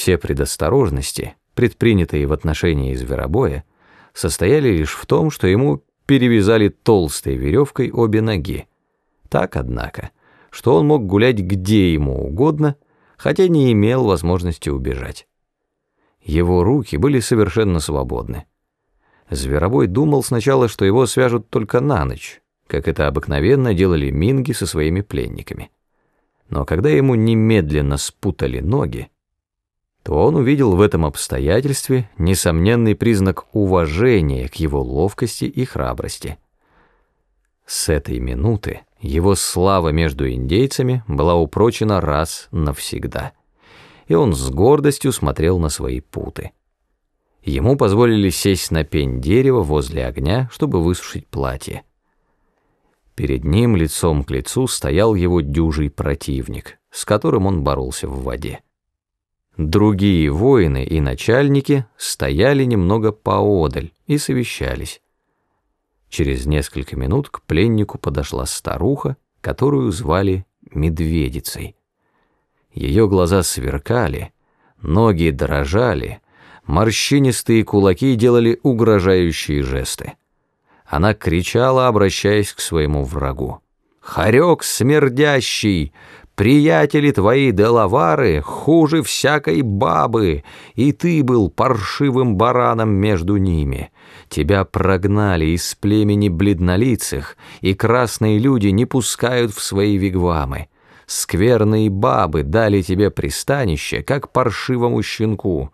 Все предосторожности, предпринятые в отношении зверобоя, состояли лишь в том, что ему перевязали толстой веревкой обе ноги. Так, однако, что он мог гулять где ему угодно, хотя не имел возможности убежать. Его руки были совершенно свободны. Зверобой думал сначала, что его свяжут только на ночь, как это обыкновенно делали минги со своими пленниками. Но когда ему немедленно спутали ноги, то он увидел в этом обстоятельстве несомненный признак уважения к его ловкости и храбрости. С этой минуты его слава между индейцами была упрочена раз навсегда, и он с гордостью смотрел на свои путы. Ему позволили сесть на пень дерева возле огня, чтобы высушить платье. Перед ним лицом к лицу стоял его дюжий противник, с которым он боролся в воде. Другие воины и начальники стояли немного поодаль и совещались. Через несколько минут к пленнику подошла старуха, которую звали Медведицей. Ее глаза сверкали, ноги дрожали, Морщинистые кулаки делали угрожающие жесты. Она кричала, обращаясь к своему врагу. «Хорек смердящий! Приятели твои делавары хуже всякой бабы, и ты был паршивым бараном между ними. Тебя прогнали из племени бледнолицых, и красные люди не пускают в свои вигвамы. Скверные бабы дали тебе пристанище, как паршивому щенку».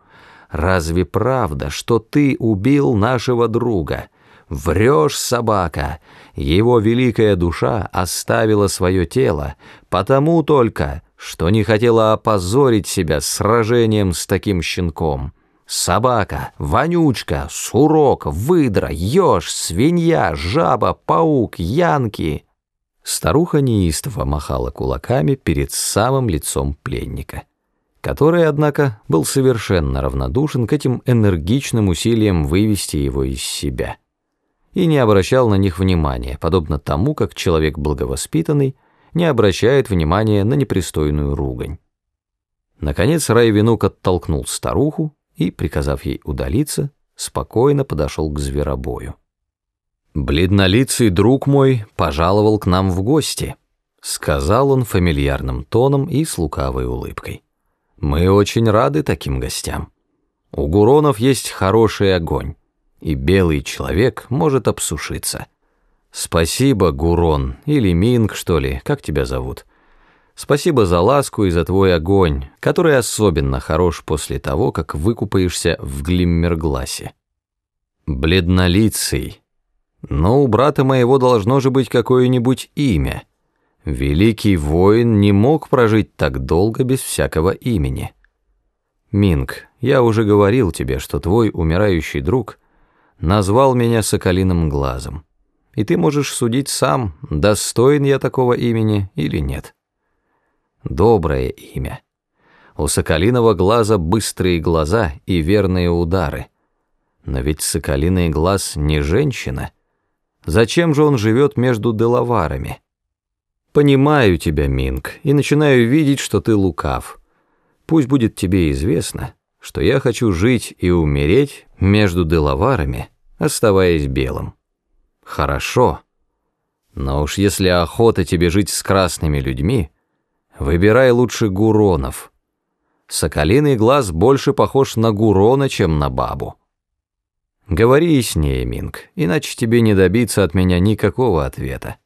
Разве правда, что ты убил нашего друга? Врешь, собака! Его великая душа оставила свое тело, потому только, что не хотела опозорить себя сражением с таким щенком. Собака, вонючка, сурок, выдра, еж, свинья, жаба, паук, янки. Старуха неистово махала кулаками перед самым лицом пленника который, однако, был совершенно равнодушен к этим энергичным усилиям вывести его из себя и не обращал на них внимания, подобно тому, как человек благовоспитанный не обращает внимания на непристойную ругань. Наконец Райвенук оттолкнул старуху и, приказав ей удалиться, спокойно подошел к зверобою. «Бледнолицый друг мой пожаловал к нам в гости», — сказал он фамильярным тоном и с лукавой улыбкой. Мы очень рады таким гостям. У Гуронов есть хороший огонь, и белый человек может обсушиться. Спасибо, Гурон, или Минг, что ли, как тебя зовут. Спасибо за ласку и за твой огонь, который особенно хорош после того, как выкупаешься в Глиммергласе. Бледнолицый. Но у брата моего должно же быть какое-нибудь имя — Великий воин не мог прожить так долго без всякого имени. Минг, я уже говорил тебе, что твой умирающий друг назвал меня соколиным глазом, и ты можешь судить сам, достоин я такого имени или нет. Доброе имя. У соколиного глаза быстрые глаза и верные удары. Но ведь соколиный глаз не женщина. Зачем же он живет между деловарами? Понимаю тебя, Минг, и начинаю видеть, что ты лукав. Пусть будет тебе известно, что я хочу жить и умереть между деловарами, оставаясь белым. Хорошо. Но уж если охота тебе жить с красными людьми, выбирай лучше Гуронов. Соколиный глаз больше похож на Гурона, чем на бабу. Говори яснее, Минг, иначе тебе не добиться от меня никакого ответа.